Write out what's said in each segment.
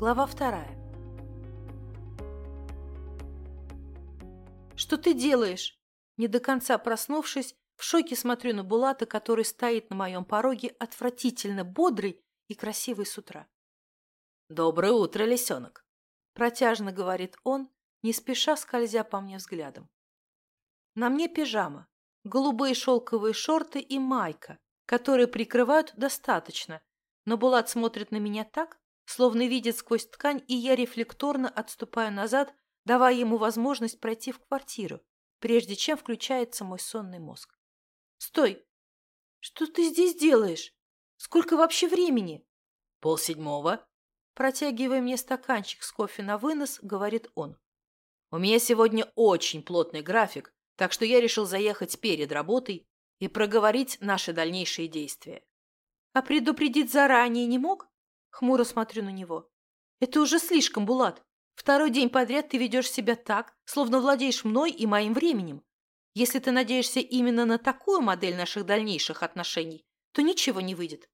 Глава вторая. «Что ты делаешь?» Не до конца проснувшись, в шоке смотрю на Булата, который стоит на моем пороге отвратительно бодрый и красивый с утра. «Доброе утро, лисенок!» Протяжно говорит он, не спеша скользя по мне взглядом. На мне пижама, голубые шелковые шорты и майка, которые прикрывают достаточно, но Булат смотрит на меня так, словно видит сквозь ткань, и я рефлекторно отступаю назад, давая ему возможность пройти в квартиру, прежде чем включается мой сонный мозг. «Стой! Что ты здесь делаешь? Сколько вообще времени?» «Полседьмого». Протягивая мне стаканчик с кофе на вынос, говорит он. «У меня сегодня очень плотный график, так что я решил заехать перед работой и проговорить наши дальнейшие действия». «А предупредить заранее не мог?» Хмуро смотрю на него. Это уже слишком, Булат. Второй день подряд ты ведешь себя так, словно владеешь мной и моим временем. Если ты надеешься именно на такую модель наших дальнейших отношений, то ничего не выйдет.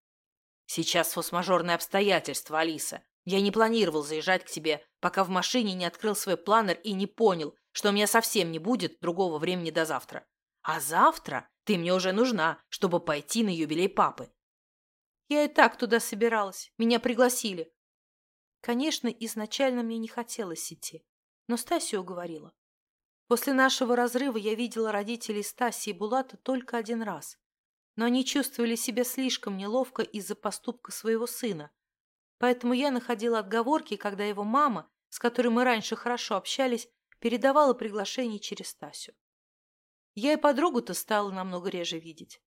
Сейчас фосмажорные обстоятельства, Алиса. Я не планировал заезжать к тебе, пока в машине не открыл свой планер и не понял, что у меня совсем не будет другого времени до завтра. А завтра ты мне уже нужна, чтобы пойти на юбилей папы. Я и так туда собиралась. Меня пригласили. Конечно, изначально мне не хотелось идти, но Стасия уговорила. После нашего разрыва я видела родителей Стаси и Булата только один раз, но они чувствовали себя слишком неловко из-за поступка своего сына, поэтому я находила отговорки, когда его мама, с которой мы раньше хорошо общались, передавала приглашение через Стасю. Я и подругу-то стала намного реже видеть.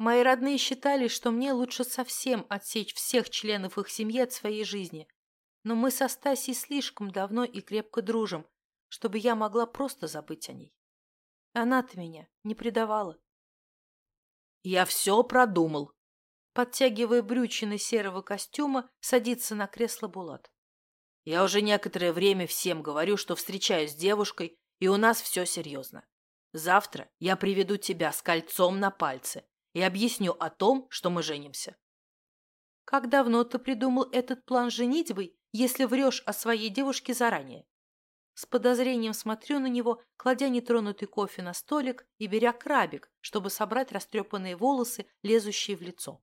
Мои родные считали, что мне лучше совсем отсечь всех членов их семьи от своей жизни. Но мы со Стасей слишком давно и крепко дружим, чтобы я могла просто забыть о ней. Она-то меня не предавала. «Я все продумал», подтягивая брючины серого костюма, садится на кресло Булат. «Я уже некоторое время всем говорю, что встречаюсь с девушкой, и у нас все серьезно. Завтра я приведу тебя с кольцом на пальце, и объясню о том, что мы женимся. Как давно ты придумал этот план женитьбы, если врешь о своей девушке заранее? С подозрением смотрю на него, кладя нетронутый кофе на столик и беря крабик, чтобы собрать растрепанные волосы, лезущие в лицо.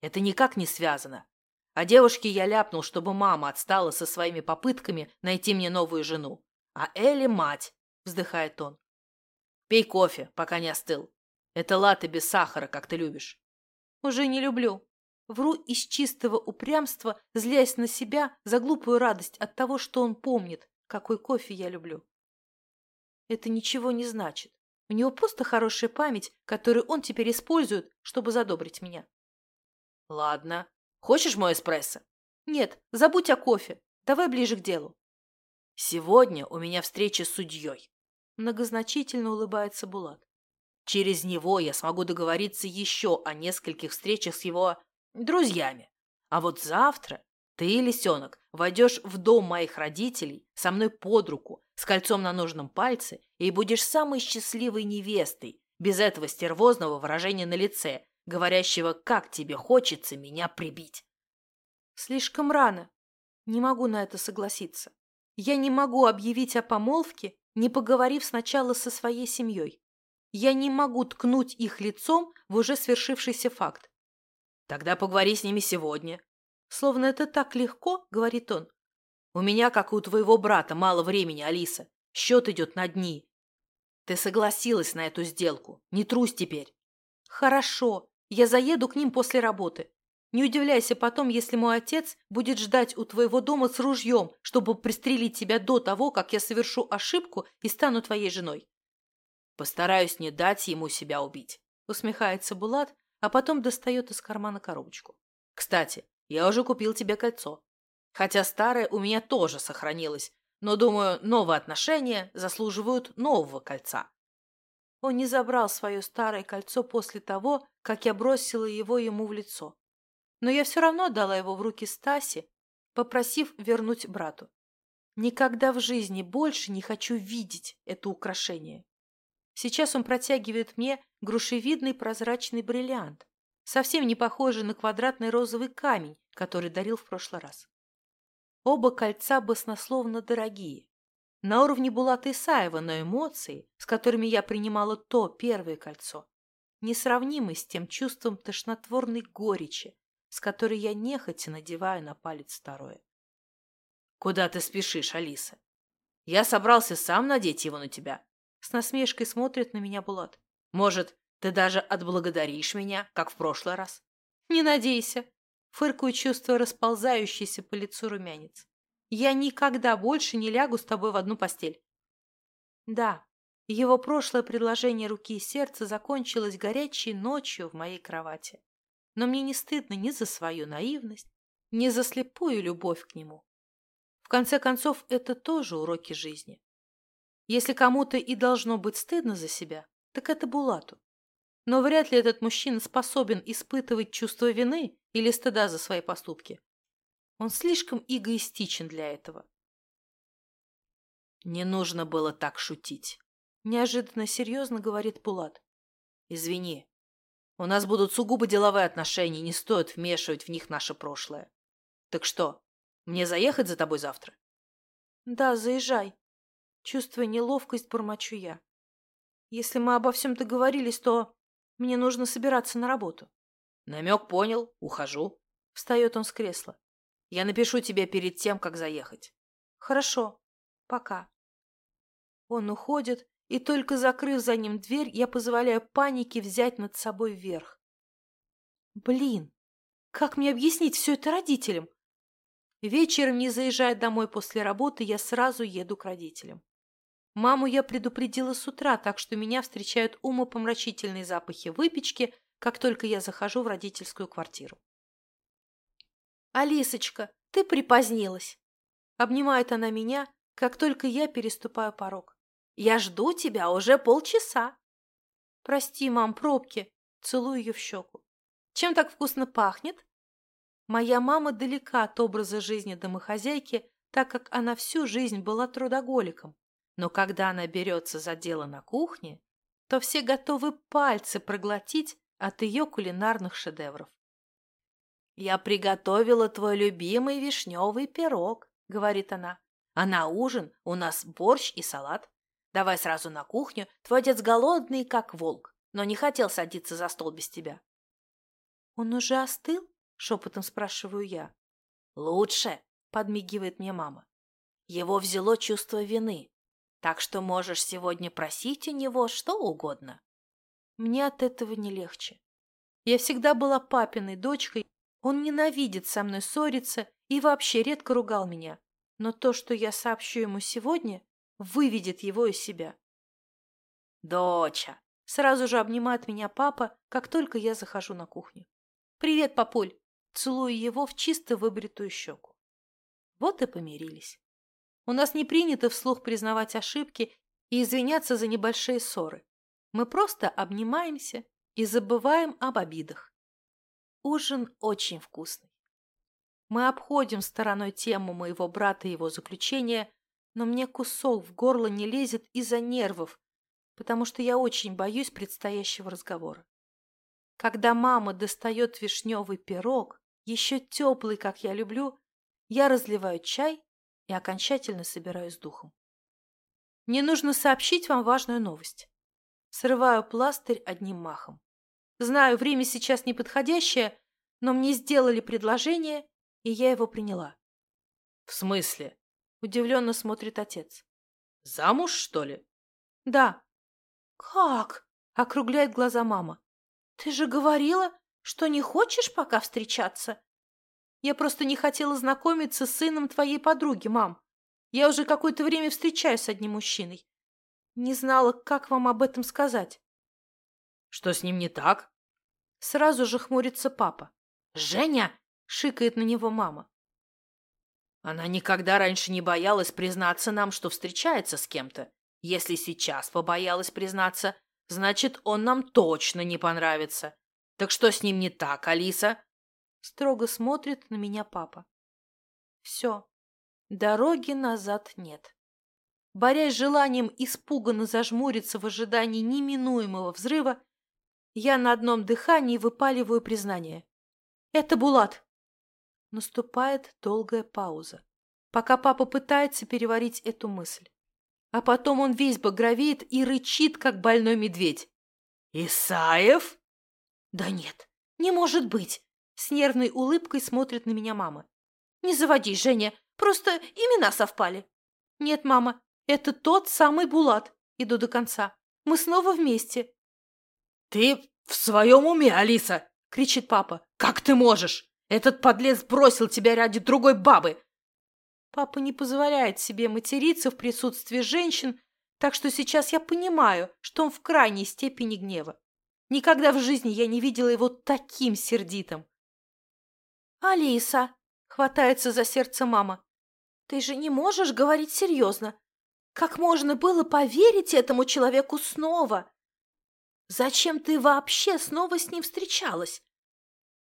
Это никак не связано. О девушке я ляпнул, чтобы мама отстала со своими попытками найти мне новую жену. А Элли мать, вздыхает он. Пей кофе, пока не остыл. Это латте без сахара, как ты любишь. Уже не люблю. Вру из чистого упрямства, злясь на себя за глупую радость от того, что он помнит, какой кофе я люблю. Это ничего не значит. У него просто хорошая память, которую он теперь использует, чтобы задобрить меня. Ладно. Хочешь мой эспрессо? Нет, забудь о кофе. Давай ближе к делу. Сегодня у меня встреча с судьей. Многозначительно улыбается Булат. Через него я смогу договориться еще о нескольких встречах с его друзьями. А вот завтра ты, лисенок, войдешь в дом моих родителей со мной под руку, с кольцом на нужном пальце, и будешь самой счастливой невестой, без этого стервозного выражения на лице, говорящего, как тебе хочется меня прибить. Слишком рано. Не могу на это согласиться. Я не могу объявить о помолвке, не поговорив сначала со своей семьей. Я не могу ткнуть их лицом в уже свершившийся факт. Тогда поговори с ними сегодня. Словно это так легко, говорит он. У меня, как и у твоего брата, мало времени, Алиса. Счет идет на дни. Ты согласилась на эту сделку. Не трусь теперь. Хорошо. Я заеду к ним после работы. Не удивляйся потом, если мой отец будет ждать у твоего дома с ружьем, чтобы пристрелить тебя до того, как я совершу ошибку и стану твоей женой. Постараюсь не дать ему себя убить. Усмехается Булат, а потом достает из кармана коробочку. Кстати, я уже купил тебе кольцо. Хотя старое у меня тоже сохранилось, но, думаю, новые отношения заслуживают нового кольца. Он не забрал свое старое кольцо после того, как я бросила его ему в лицо. Но я все равно отдала его в руки Стаси, попросив вернуть брату. Никогда в жизни больше не хочу видеть это украшение. Сейчас он протягивает мне грушевидный прозрачный бриллиант, совсем не похожий на квадратный розовый камень, который дарил в прошлый раз. Оба кольца баснословно дорогие. На уровне Булата Исаева, но эмоции, с которыми я принимала то первое кольцо, несравнимы с тем чувством тошнотворной горечи, с которой я нехотя надеваю на палец второе. «Куда ты спешишь, Алиса? Я собрался сам надеть его на тебя». С насмешкой смотрит на меня Булат. «Может, ты даже отблагодаришь меня, как в прошлый раз?» «Не надейся!» Фыркую, чувство расползающийся по лицу румянец. «Я никогда больше не лягу с тобой в одну постель». Да, его прошлое предложение руки и сердца закончилось горячей ночью в моей кровати. Но мне не стыдно ни за свою наивность, ни за слепую любовь к нему. В конце концов, это тоже уроки жизни. Если кому-то и должно быть стыдно за себя, так это Булату. Но вряд ли этот мужчина способен испытывать чувство вины или стыда за свои поступки. Он слишком эгоистичен для этого. «Не нужно было так шутить», – неожиданно серьезно говорит Булат. «Извини. У нас будут сугубо деловые отношения, не стоит вмешивать в них наше прошлое. Так что, мне заехать за тобой завтра? Да, заезжай. Чувствуя неловкость, бормочу я. Если мы обо всем договорились, то мне нужно собираться на работу. Намек понял, ухожу. Встает он с кресла. Я напишу тебе перед тем, как заехать. Хорошо. Пока. Он уходит, и только закрыв за ним дверь, я позволяю панике взять над собой верх. Блин, как мне объяснить все это родителям? Вечером, не заезжая домой после работы, я сразу еду к родителям. Маму я предупредила с утра, так что меня встречают умопомрачительные запахи выпечки, как только я захожу в родительскую квартиру. «Алисочка, ты припозднилась!» Обнимает она меня, как только я переступаю порог. «Я жду тебя уже полчаса!» «Прости, мам, пробки!» Целую ее в щеку. «Чем так вкусно пахнет?» Моя мама далека от образа жизни домохозяйки, так как она всю жизнь была трудоголиком. Но когда она берется за дело на кухне, то все готовы пальцы проглотить от ее кулинарных шедевров. «Я приготовила твой любимый вишневый пирог», — говорит она. «А на ужин у нас борщ и салат. Давай сразу на кухню, твой отец голодный, как волк, но не хотел садиться за стол без тебя». «Он уже остыл?» Шепотом спрашиваю я. «Лучше», — подмигивает мне мама. «Его взяло чувство вины, так что можешь сегодня просить у него что угодно». Мне от этого не легче. Я всегда была папиной дочкой, он ненавидит со мной ссориться и вообще редко ругал меня. Но то, что я сообщу ему сегодня, выведет его из себя. «Доча!» — сразу же обнимает меня папа, как только я захожу на кухню. «Привет, папуль!» целуя его в чисто выбритую щеку. Вот и помирились. У нас не принято вслух признавать ошибки и извиняться за небольшие ссоры. Мы просто обнимаемся и забываем об обидах. Ужин очень вкусный. Мы обходим стороной тему моего брата и его заключения, но мне кусок в горло не лезет из-за нервов, потому что я очень боюсь предстоящего разговора. Когда мама достает вишневый пирог, еще теплый, как я люблю, я разливаю чай и окончательно собираюсь с духом. Мне нужно сообщить вам важную новость. Срываю пластырь одним махом. Знаю, время сейчас неподходящее, но мне сделали предложение, и я его приняла. — В смысле? — удивленно смотрит отец. — Замуж, что ли? — Да. — Как? — округляет глаза мама. — Ты же говорила, что не хочешь пока встречаться? Я просто не хотела знакомиться с сыном твоей подруги, мам. Я уже какое-то время встречаюсь с одним мужчиной. Не знала, как вам об этом сказать. Что с ним не так? Сразу же хмурится папа. Женя! Шикает на него мама. Она никогда раньше не боялась признаться нам, что встречается с кем-то. Если сейчас побоялась признаться, значит, он нам точно не понравится. Так что с ним не так, Алиса? Строго смотрит на меня папа. Все. Дороги назад нет. Борясь желанием испуганно зажмуриться в ожидании неминуемого взрыва, я на одном дыхании выпаливаю признание. Это Булат. Наступает долгая пауза. пока папа пытается переварить эту мысль. А потом он весь багровеет и рычит, как больной медведь. «Исаев?» «Да нет, не может быть!» С нервной улыбкой смотрит на меня мама. «Не заводись, Женя, просто имена совпали». «Нет, мама, это тот самый Булат. Иду до конца. Мы снова вместе». «Ты в своем уме, Алиса?» — кричит папа. «Как ты можешь? Этот подлец бросил тебя ради другой бабы!» Папа не позволяет себе материться в присутствии женщин, так что сейчас я понимаю, что он в крайней степени гнева. Никогда в жизни я не видела его таким сердитым. «Алиса!» — хватается за сердце мама. «Ты же не можешь говорить серьезно. Как можно было поверить этому человеку снова? Зачем ты вообще снова с ним встречалась?»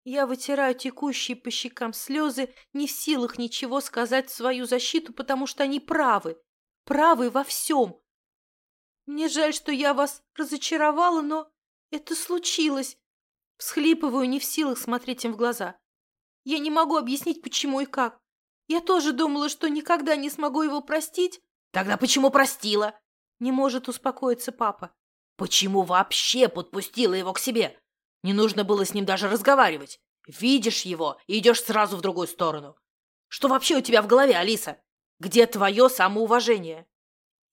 Я вытираю текущие по щекам слезы, не в силах ничего сказать в свою защиту, потому что они правы. Правы во всем. Мне жаль, что я вас разочаровала, но это случилось. Всхлипываю, не в силах смотреть им в глаза. Я не могу объяснить, почему и как. Я тоже думала, что никогда не смогу его простить. Тогда почему простила? Не может успокоиться папа. Почему вообще подпустила его к себе? Не нужно было с ним даже разговаривать. Видишь его и идешь сразу в другую сторону. Что вообще у тебя в голове, Алиса? Где твое самоуважение?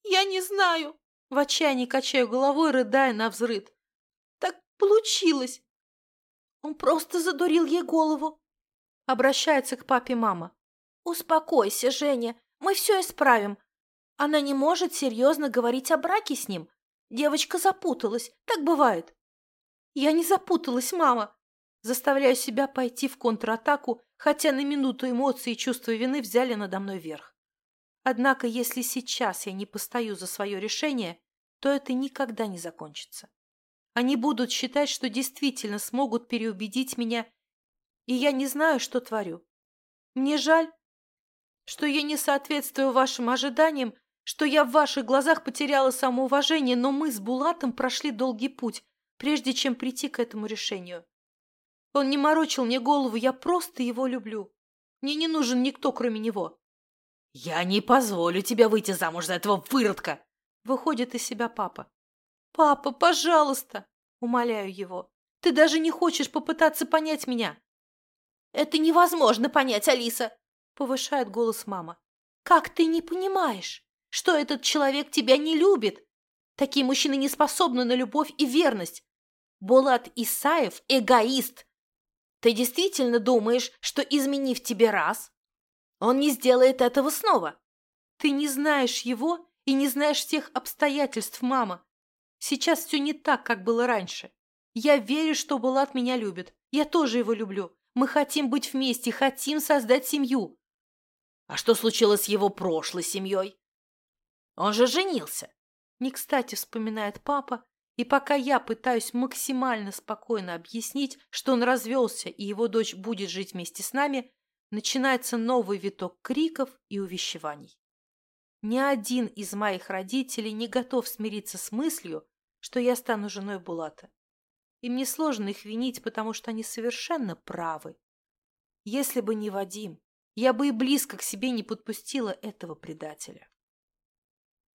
Я не знаю. В отчаянии качаю головой, рыдая на взрыд. Так получилось. Он просто задурил ей голову. Обращается к папе мама. «Успокойся, Женя, мы все исправим. Она не может серьезно говорить о браке с ним. Девочка запуталась, так бывает». «Я не запуталась, мама!» Заставляю себя пойти в контратаку, хотя на минуту эмоции и чувство вины взяли надо мной верх. Однако, если сейчас я не постою за свое решение, то это никогда не закончится. Они будут считать, что действительно смогут переубедить меня и я не знаю, что творю. Мне жаль, что я не соответствую вашим ожиданиям, что я в ваших глазах потеряла самоуважение, но мы с Булатом прошли долгий путь, прежде чем прийти к этому решению. Он не морочил мне голову, я просто его люблю. Мне не нужен никто, кроме него. «Я не позволю тебе выйти замуж за этого выродка!» Выходит из себя папа. «Папа, пожалуйста!» Умоляю его. «Ты даже не хочешь попытаться понять меня!» «Это невозможно понять, Алиса!» — повышает голос мама. «Как ты не понимаешь, что этот человек тебя не любит? Такие мужчины не способны на любовь и верность. Булат Исаев – эгоист. Ты действительно думаешь, что, изменив тебе раз, он не сделает этого снова? Ты не знаешь его и не знаешь всех обстоятельств, мама. Сейчас все не так, как было раньше. Я верю, что Булат меня любит. Я тоже его люблю. Мы хотим быть вместе, хотим создать семью. А что случилось с его прошлой семьей? Он же женился. Не кстати вспоминает папа, и пока я пытаюсь максимально спокойно объяснить, что он развелся и его дочь будет жить вместе с нами, начинается новый виток криков и увещеваний. Ни один из моих родителей не готов смириться с мыслью, что я стану женой Булата. И мне сложно их винить, потому что они совершенно правы. Если бы не Вадим, я бы и близко к себе не подпустила этого предателя.